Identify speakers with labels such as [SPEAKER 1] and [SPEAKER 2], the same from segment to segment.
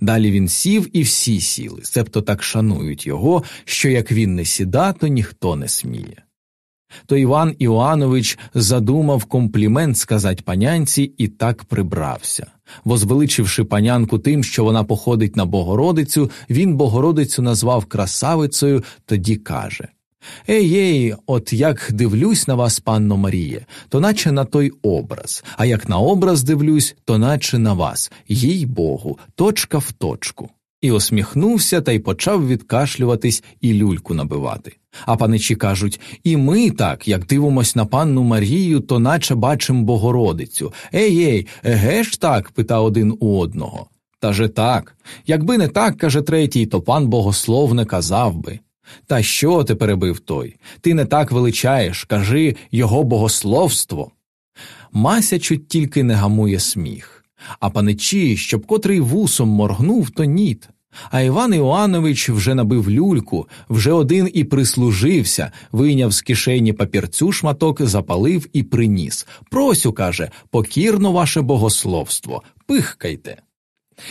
[SPEAKER 1] Далі він сів, і всі сіли, себто так шанують його, що як він не сіда, то ніхто не сміє. То Іван Іоанович задумав комплімент сказать панянці і так прибрався. Возвеличивши панянку тим, що вона походить на Богородицю, він Богородицю назвав красавицею, тоді каже Ей, ей, от як дивлюсь на вас, панно Маріє, то наче на той образ, а як на образ дивлюсь, то наче на вас, їй Богу, точка в точку. І осміхнувся та й почав відкашлюватись і люльку набивати. А паничі кажуть і ми так, як дивимось на панну Марію, то наче бачим Богородицю. Ей ей, еге ж так? пита один у одного. Та же так. Якби не так, каже третій, то пан богослов не казав би. Та що ти перебив той? Ти не так величаєш, кажи його богословство. Мася чуть тільки не гамує сміх, а паничі, щоб котрий вусом моргнув, то ніт. А Іван Іоанович вже набив люльку, вже один і прислужився, вийняв з кишені папірцю шматок, запалив і приніс. Просю, каже, покірно ваше богословство, пихкайте.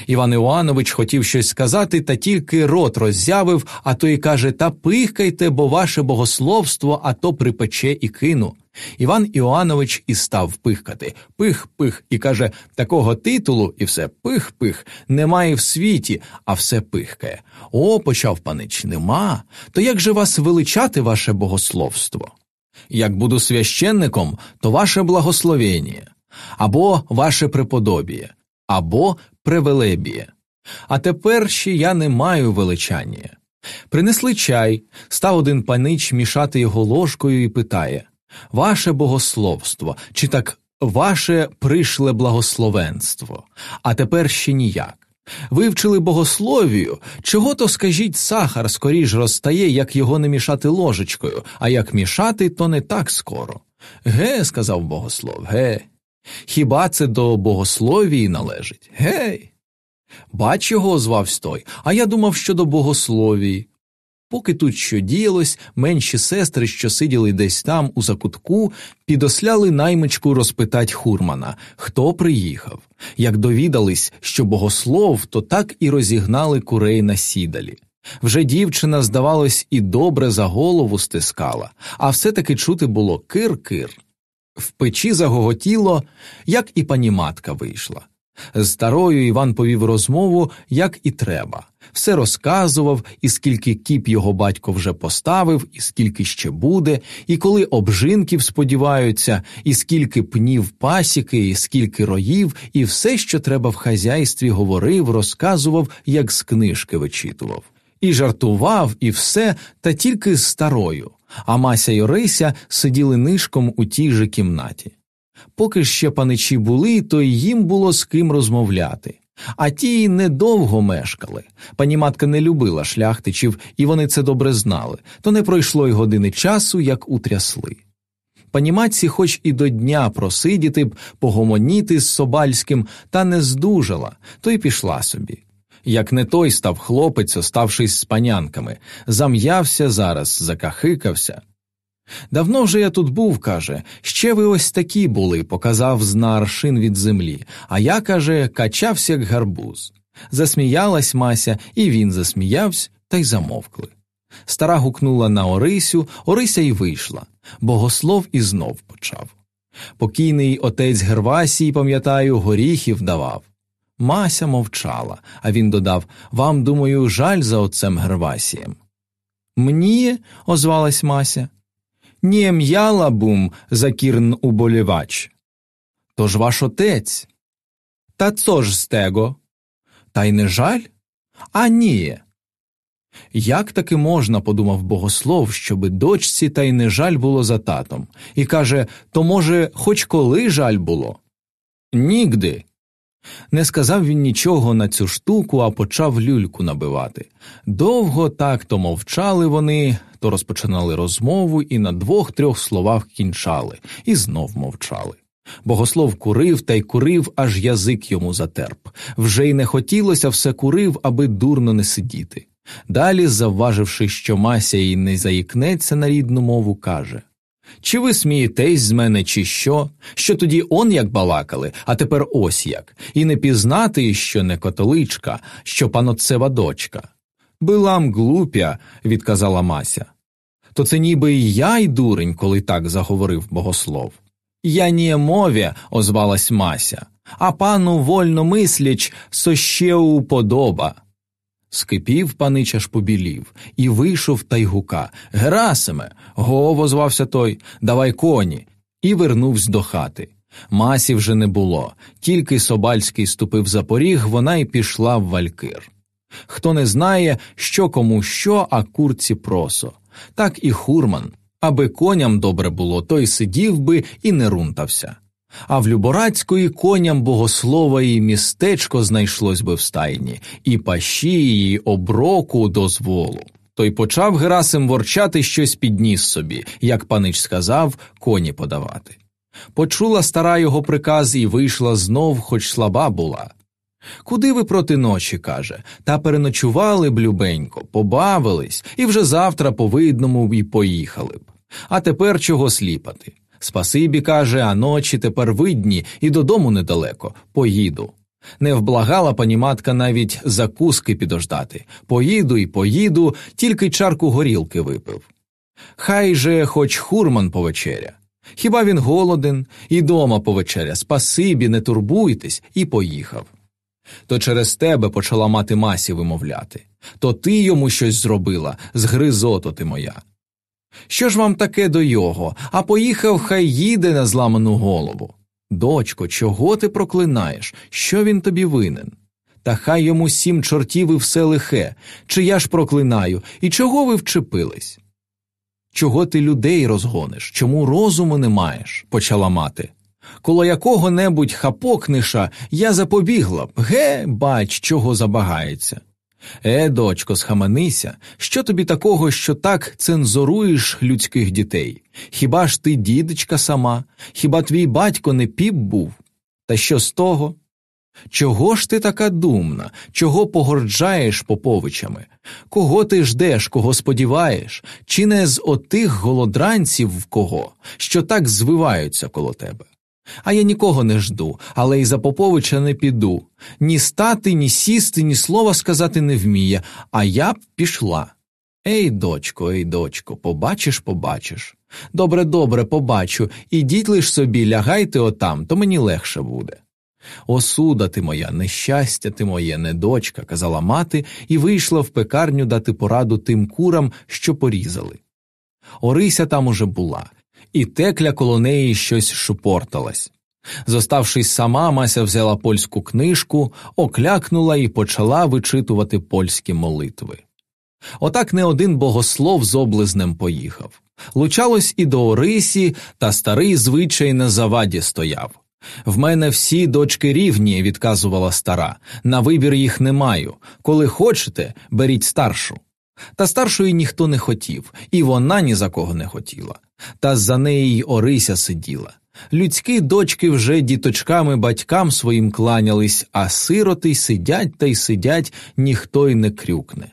[SPEAKER 1] Іван Іоанович хотів щось сказати, та тільки рот роззявив, а той каже Та пихкайте, бо ваше богословство, а то припече і кину. Іван Іоанович і став пихкати пих-пих, і каже такого титулу, і все пих-пих, немає в світі, а все пихкає. О, почав панич, нема. То як же вас величати, ваше богословство? Як буду священником, то ваше благословення, або ваше преподобіє, або превелебіє. А тепер ще я не маю величання. Принесли чай, став один панич мішати його ложкою і питає Ваше богословство, чи так ваше пришле благословенство, а тепер ще ніяк. Вивчили богословію, чого то скажіть, сахар скоріш розтає, як його не мішати ложечкою, а як мішати, то не так скоро. Ге, сказав богослов, ге. Хіба це до богословії належить? Гей. Бач його, озвавсь той, а я думав, що до богословії. Поки тут що діялось, менші сестри, що сиділи десь там, у закутку, підосляли наймичку розпитать хурмана, хто приїхав. Як довідались, що богослов, то так і розігнали курей на сідалі. Вже дівчина, здавалось, і добре за голову стискала, а все таки чути було кир-кир. В печі загоготіло, як і пані матка вийшла. З старою Іван повів розмову, як і треба, все розказував, і скільки кіп його батько вже поставив, і скільки ще буде, і коли обжинків сподіваються, і скільки пнів пасіки, і скільки роїв, і все, що треба в хазяйстві, говорив, розказував, як з книжки вичитував. І жартував, і все, та тільки з старою, а Мася й Орися сиділи нишком у тій же кімнаті. Поки ще паничі були, то й їм було з ким розмовляти. А ті недовго мешкали. Пані матка не любила шляхтичів, і вони це добре знали, то не пройшло й години часу, як утрясли. Пані матці хоч і до дня просидіти б, погомоніти з Собальським, та не здужала, то й пішла собі. Як не той став хлопець, оставшись з панянками, зам'явся зараз, закахикався. Давно вже я тут був, каже, ще ви ось такі були, показав зна аршин від землі, а я, каже, качався, як гарбуз. Засміялась Мася, і він засміявся, та й замовкли. Стара гукнула на Орисю, Орися й вийшла. Богослов і знов почав. Покійний отець Гервасій, пам'ятаю, горіхів давав. Мася мовчала, а він додав Вам, думаю, жаль за отцем Гервасієм. Мені, озвалась Мася не м'яла бум закірн уболівач. Тож ваш отець. Та цо ж з tego? Та й не жаль? А ні. Як таки можна, подумав богослов, щоби дочці та й не жаль було за татом, і каже то, може, хоч коли жаль було? Нігди. Не сказав він нічого на цю штуку, а почав люльку набивати. Довго так то мовчали вони, то розпочинали розмову і на двох-трьох словах кінчали, і знов мовчали. Богослов курив та й курив, аж язик йому затерп. Вже й не хотілося все курив, аби дурно не сидіти. Далі, завваживши, що Мася їй не заїкнеться на рідну мову, каже Чи ви смієтесь з мене, чи що? Що тоді он як балакали, а тепер ось як, і не пізнати, що не католичка, що паноцева дочка. Билам глупя, відказала Мася. То це ніби і я й дурень, коли так заговорив богослов. Я не мові, озвалась Мася, а пану вольно мисліч, со ще уподоба. Скипів панич аж побілів і вийшов та й гука Герасиме, гово звався той, давай коні, і вернувся до хати. Масі вже не було, тільки Собальський ступив за поріг, вона й пішла в валькир. Хто не знає, що кому що, а курці просо, так і хурман. Аби коням добре було, той сидів би і не рунтався. А в Люборацької коням богослова і містечко знайшлось би в стайні, і пащі, і оброку дозволу. Той почав Герасим ворчати щось підніс собі, як панич сказав, коні подавати. Почула стара його приказ і вийшла знов, хоч слаба була. Куди ви проти ночі, каже, та переночували б любенько, побавились, і вже завтра по видному й поїхали б. А тепер чого сліпати? Спасибі, каже, а ночі тепер видні і додому недалеко, поїду. Не вблагала пані матка навіть закуски підождати. Поїду і поїду, тільки чарку горілки випив. Хай же хоч хурман повечеря. Хіба він голоден, і дома повечеря, спасибі, не турбуйтесь, і поїхав. То через тебе почала мати масі вимовляти, то ти йому щось зробила, згризото ти моя. Що ж вам таке до його, а поїхав, хай їде на зламану голову. Дочко, чого ти проклинаєш? Що він тобі винен? Та хай йому сім чортів і все лихе, чи я ж проклинаю, і чого ви вчепились? Чого ти людей розгониш? Чому розуму не маєш? почала мати. Коло якого небудь хапокниша я запобігла б, ге, бач, чого забагається. Е, дочко, схаменися, що тобі такого, що так цензуруєш людських дітей? Хіба ж ти дідечка сама, хіба твій батько не піп був? Та що з того? Чого ж ти така думна, чого погорджаєш поповичами? Кого ти ждеш, кого сподіваєш, чи не з отих голодранців в кого, що так звиваються коло тебе? А я нікого не жду, але й за Поповича не піду. Ні стати, ні сісти, ні слова сказати не вміє, а я б пішла. Ей, дочко, ей, дочко, побачиш, побачиш. Добре, добре, побачу, ідіть лиш собі, лягайте отам, то мені легше буде. Осуда ти моя, нещастя ти моє, не дочка, казала мати, і вийшла в пекарню дати пораду тим курам, що порізали. Орися там уже була і текля коло неї щось шупорталась. Зоставшись сама, Мася взяла польську книжку, оклякнула і почала вичитувати польські молитви. Отак не один богослов з облизнем поїхав. Лучалось і до Орисі, та старий звичай на заваді стояв. В мене всі дочки рівні, відказувала стара, на вибір їх не маю. Коли хочете, беріть старшу. Та старшої ніхто не хотів, і вона ні за кого не хотіла. Та за неї й Орися сиділа. Людські дочки вже діточками батькам своїм кланялись, а сироти сидять та й сидять, ніхто й не крюкне.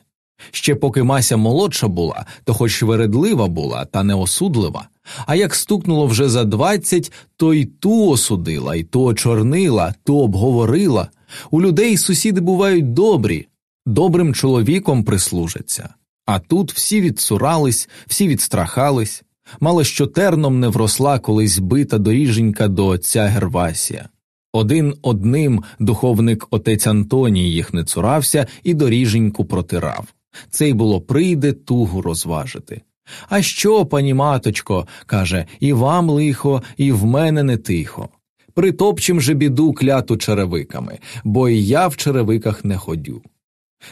[SPEAKER 1] Ще поки Мася молодша була, то хоч вередлива була, та не осудлива. А як стукнуло вже за двадцять, то й ту осудила, й то очорнила, то обговорила. У людей сусіди бувають добрі, добрим чоловіком прислужаться. А тут всі відсурались, всі відстрахались, мало що терном не вросла колись бита доріженька до отця Гервасія. Один одним духовник отець Антоній їх не цурався і доріженьку протирав. Цей було прийде тугу розважити. А що, пані маточко, каже, і вам лихо, і в мене не тихо. Притопчим же біду кляту черевиками, бо і я в черевиках не ходю.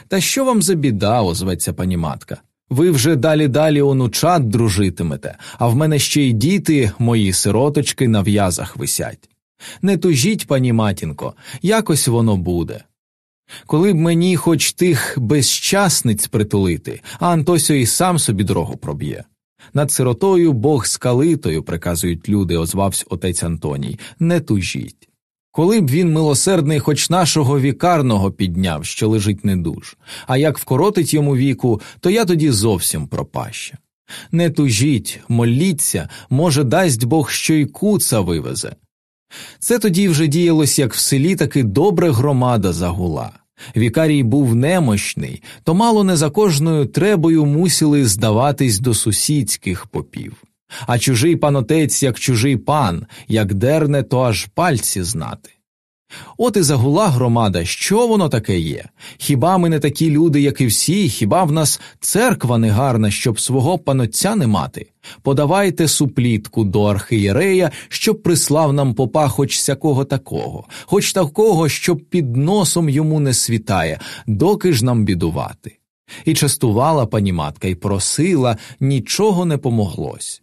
[SPEAKER 1] Та що вам за біда, озветься пані матка. Ви вже далі далі онучат дружитимете, а в мене ще й діти, мої сироточки, на в'язах висять. Не тужіть, пані матінко, якось воно буде. Коли б мені хоч тих безщасниць притулити, а Антосьо і сам собі дорогу проб'є. Над сиротою Бог скалитою, приказують люди, озвався отець Антоній, не тужіть. Коли б він милосердний хоч нашого вікарного підняв, що лежить недуж, а як вкоротить йому віку, то я тоді зовсім пропаща. Не тужіть, моліться, може, дасть Бог що й куца вивезе. Це тоді вже діялось, як в селі таки добре громада загула. Вікарій був немощний, то мало не за кожною требою мусили здаватись до сусідських попів. А чужий панотець, як чужий пан, як дерне, то аж пальці знати. От і загула громада, що воно таке є? Хіба ми не такі люди, як і всі, хіба в нас церква не гарна, щоб свого панотця не мати? Подавайте суплітку до архієрея, щоб прислав нам попа хоч сякого такого, хоч такого, щоб під носом йому не світає, доки ж нам бідувати. І частувала пані матка, і просила, нічого не помоглось.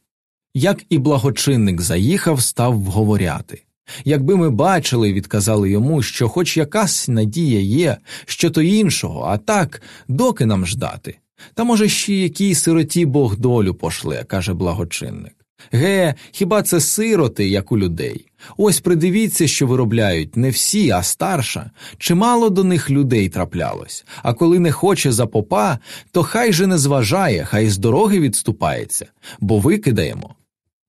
[SPEAKER 1] Як і благочинник заїхав, став вговоряти. Якби ми бачили, відказали йому, що хоч якась надія є, що то іншого, а так, доки нам ждати. Та, може, ще якій сироті Бог долю пошле, каже благочинник. Ге, хіба це сироти, як у людей? Ось придивіться, що виробляють не всі, а старша. Чимало до них людей траплялось, а коли не хоче за попа, то хай же не зважає, хай з дороги відступається, бо викидаємо.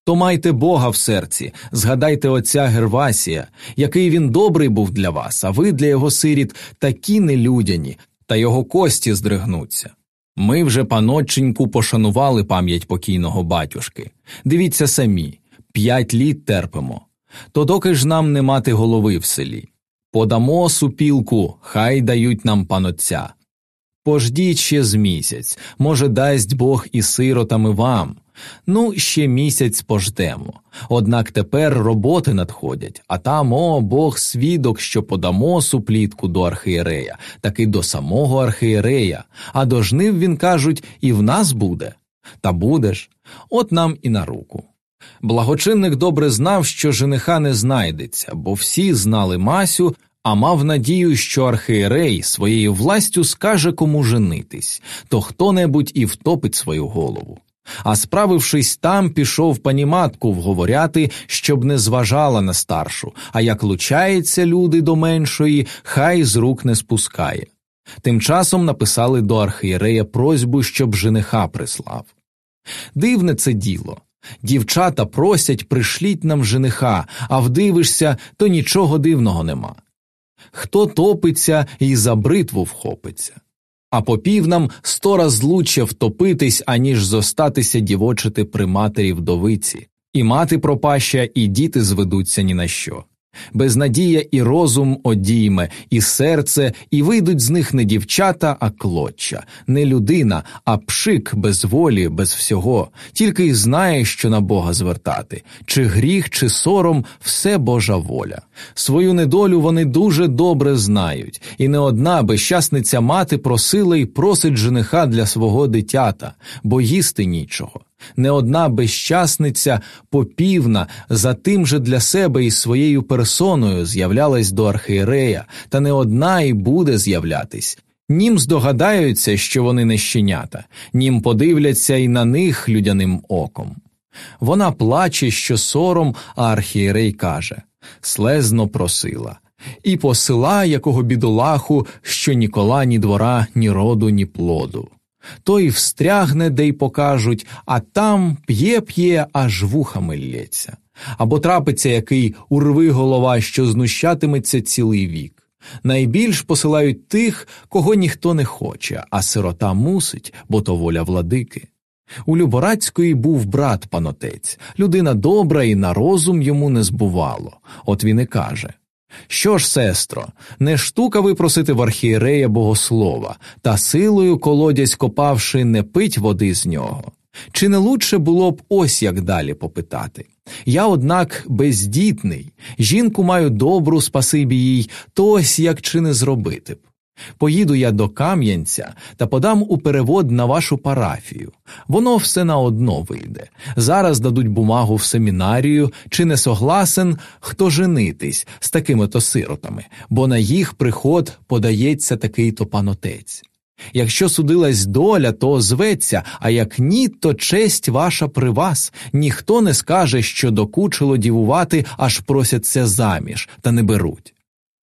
[SPEAKER 1] То майте Бога в серці, згадайте отця Гервасія, який він добрий був для вас, а ви для його сиріт такі нелюдяні, та його кості здригнуться. Ми вже, паноченьку, пошанували пам'ять покійного батюшки. Дивіться самі, п'ять літ терпимо. То доки ж нам не мати голови в селі. Подамо супілку, хай дають нам панотця. Пождіть ще з місяць, може, дасть Бог і сиротами вам. Ну, ще місяць пождемо. Однак тепер роботи надходять, а там, о, Бог свідок, що подамо суплітку до архієрея, таки до самого архієрея, а до жнив, він кажуть, і в нас буде. Та будеш, от нам і на руку. Благочинник добре знав, що жениха не знайдеться, бо всі знали Масю, а мав надію, що архієрей своєю властю скаже кому женитись, то хто небудь і втопить свою голову. А справившись там, пішов паніматку вговоряти, щоб не зважала на старшу, а як лучається люди до меншої, хай з рук не спускає. Тим часом написали до архієрея просьбу, щоб жениха прислав. Дивне це діло. Дівчата просять пришліть нам жениха, а вдивишся, то нічого дивного нема. Хто топиться і за бритву вхопиться а попів нам сто раз лучше втопитись, аніж зостатися дівочити при матері вдовиці, і мати пропаща, і діти зведуться ні на що. Безнадія і розум одійме, і серце, і вийдуть з них не дівчата, а клоча, не людина, а пшик без волі, без всього, тільки й знає, що на Бога звертати, чи гріх, чи сором все Божа воля. Свою недолю вони дуже добре знають, і не одна безщасниця мати просила й просить жениха для свого дитята, бо їсти нічого не одна безщасниця попівна за тим же для себе і своєю персоною з'являлась до архієрея, та не одна і буде з'являтись. Нім здогадаються, що вони не щенята, нім подивляться й на них людяним оком. Вона плаче, що сором, а архієрей каже слезно просила. І посила якого бідолаху, що ні кола, ні двора, ні роду, ні плоду той встрягне, де й покажуть, а там п'є п'є, аж вухами лється. Або трапиться який урви голова, що знущатиметься цілий вік. Найбільш посилають тих, кого ніхто не хоче, а сирота мусить, бо то воля владики. У Люборацької був брат панотець, людина добра і на розум йому не збувало. От він і каже що ж, сестро, не штука випросити в архієрея богослова, та силою колодязь копавши, не пить води з нього. Чи не лучше було б ось як далі попитати? Я, однак, бездітний, жінку маю добру, спасибі їй, то ось як чи не зробити б. Поїду я до Кам'янця та подам у перевод на вашу парафію. Воно все на одно вийде. Зараз дадуть бумагу в семінарію, чи не согласен, хто женитись з такими то сиротами, бо на їх приход подається такий то панотець. Якщо судилась доля, то зветься, а як ні, то честь ваша при вас. Ніхто не скаже, що докучило дівувати, аж просяться заміж, та не беруть.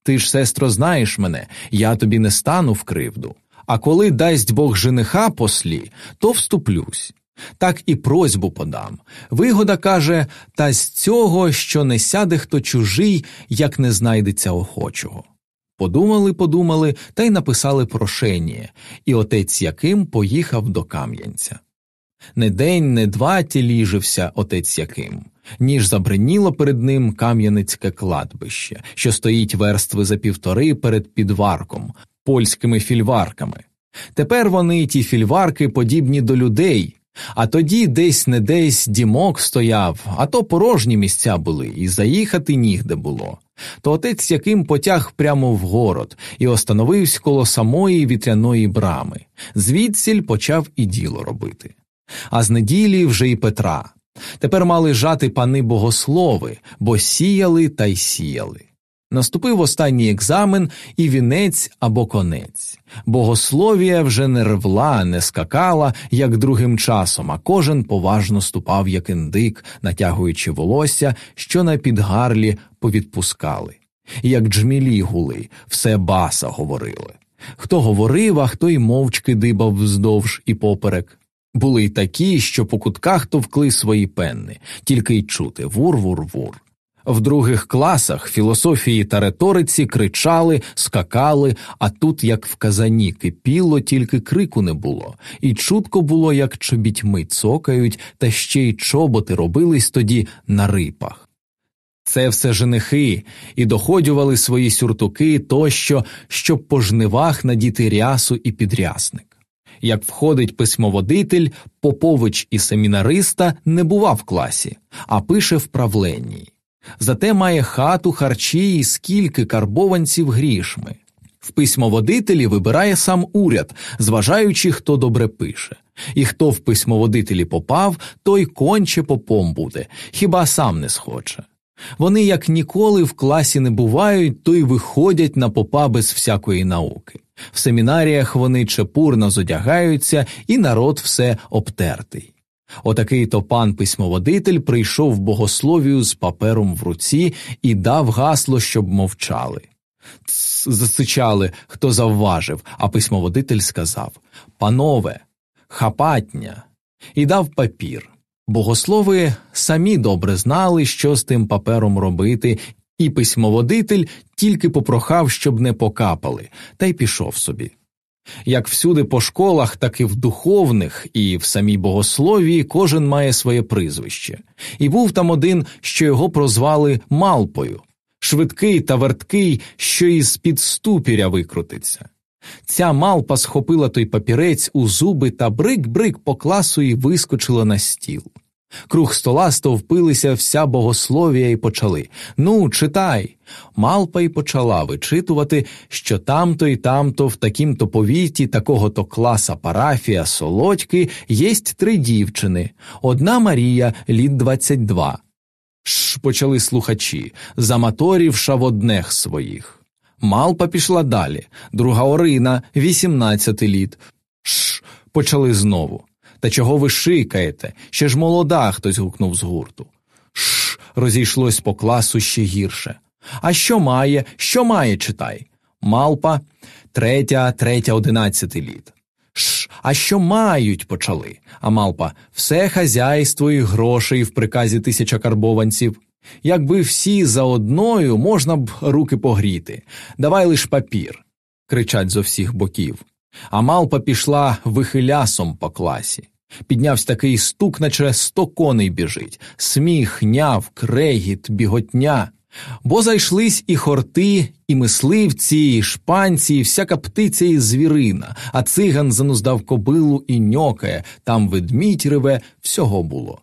[SPEAKER 1] Ти ж, сестро, знаєш мене, я тобі не стану в кривду. А коли дасть Бог жениха послі, то вступлюсь. Так і просьбу подам. Вигода каже, та з цього, що не сяде хто чужий, як не знайдеться охочого. Подумали, подумали та й написали прошення, і отець Яким поїхав до Кам'янця. Не день, не два тіліжився отець Яким, ніж забриніло перед ним кам'яницьке кладбище, що стоїть верстви за півтори перед підварком, польськими фільварками. Тепер вони, ті фільварки, подібні до людей, а тоді десь не десь дімок стояв, а то порожні місця були, і заїхати нігде було. То отець яким потяг прямо в город і остановився коло самої вітряної брами, звідсіль почав і діло робити. А з неділі вже й Петра. Тепер мали жати пани богослови, бо сіяли та й сіяли. Наступив останній екзамен і вінець або конець. Богословія вже не рвла, не скакала, як другим часом, а кожен поважно ступав, як індик, натягуючи волосся, що на підгарлі повідпускали. Як джмілі гули, все баса говорили. Хто говорив, а хто й мовчки дибав вздовж і поперек. Були й такі, що по кутках товкли свої пенни, тільки й чути вур-вур-вур. В других класах філософії та риториці кричали, скакали, а тут, як в казані, кипіло, тільки крику не було, і чутко було, як чобітьми цокають, та ще й чоботи робились тоді на рипах. Це все женихи і доходювали свої сюртуки тощо, щоб по жнивах надіти рясу і підрясник. Як входить письмоводитель, попович і семінариста не бува в класі, а пише в правленні. Зате має хату, харчі і скільки карбованців грішми. В письмоводителі вибирає сам уряд, зважаючи, хто добре пише, і хто в письмоводителі попав, той конче попом буде, хіба сам не схоче. Вони як ніколи в класі не бувають, то й виходять на попа без всякої науки. В семінаріях вони чепурно зодягаються, і народ все обтертий. Отакий то пан письмоводитель прийшов в богословію з папером в руці і дав гасло, щоб мовчали. Засичали, хто завважив, а письмоводитель сказав Панове, хапатня, і дав папір. Богослови самі добре знали, що з тим папером робити, і письмоводитель тільки попрохав, щоб не покапали, та й пішов собі. Як всюди по школах, так і в духовних, і в самій богословії кожен має своє прізвище, і був там один, що його прозвали Малпою, швидкий та верткий, що із під ступіря викрутиться. Ця малпа схопила той папірець у зуби та брик-брик по класу і вискочила на стіл. Круг стола стовпилися вся богословія і почали Ну, читай. Малпа й почала вичитувати, що там-то й там-то в такім-то повіті, такого то класа парафія солодьки єсть три дівчини, одна Марія, літ двадцять два. Ш, почали слухачі, заматорівша в однех своїх. Малпа пішла далі, друга Орина, вісімнадцяти літ. Ш, почали знову. Та чого ви шикаєте? Ще ж молода, хтось гукнув з гурту. Шш, розійшлось по класу ще гірше. А що має, що має, читай? Малпа, третя, третя, одинадцяти літ. Шш, а що мають, почали. А малпа все хазяйство і грошей в приказі тисяча карбованців. Якби всі за одною можна б руки погріти. Давай лиш папір. кричать зо всіх боків. А малпа пішла вихилясом по класі. Піднявся такий стук, наче сто коней біжить, сміх, няв, крегіт, біготня. Бо зайшлись і хорти, і мисливці, і шпанці, і всяка птиця і звірина, а циган зануздав кобилу і ньокає, там ведмідь реве, всього було.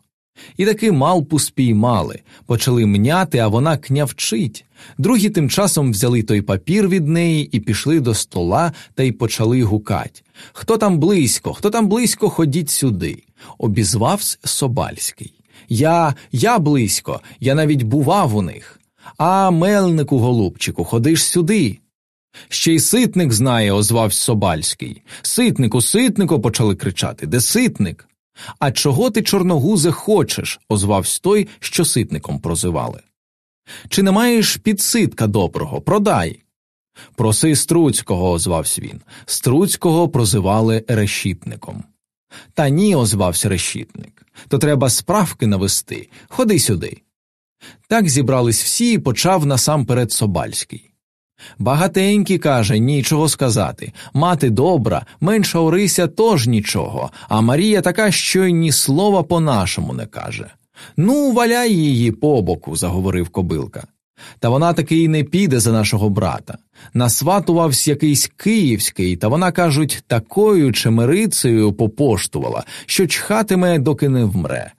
[SPEAKER 1] І таки малпу спіймали, почали мняти, а вона княвчить. Другі тим часом взяли той папір від неї і пішли до стола та й почали гукать. Хто там близько, хто там близько, ходіть сюди. Обізвався Собальський. Я, я близько, я навіть бував у них. А мельнику, голубчику, ходиш сюди. Ще й ситник знає, озвався Собальський. Ситнику, ситнику, почали кричати. Де ситник? А чого ти, чорногузе, хочеш? озвався той, що ситником прозивали. Чи не маєш підситка доброго? Продай. Проси Струцького, озвався він. Струцького прозивали решітником. Та ні, озвався решітник. То треба справки навести. Ходи сюди. Так зібрались всі і почав насамперед Собальський. Багатенький каже, нічого сказати. Мати добра, менша Орися тож нічого, а Марія така, що й ні слова по нашому не каже. Ну, валяй її по боку, заговорив кобилка. Та вона таки й не піде за нашого брата. Насватувався якийсь київський, та вона, кажуть, такою чемерицею попоштувала, що чхатиме, доки не вмре.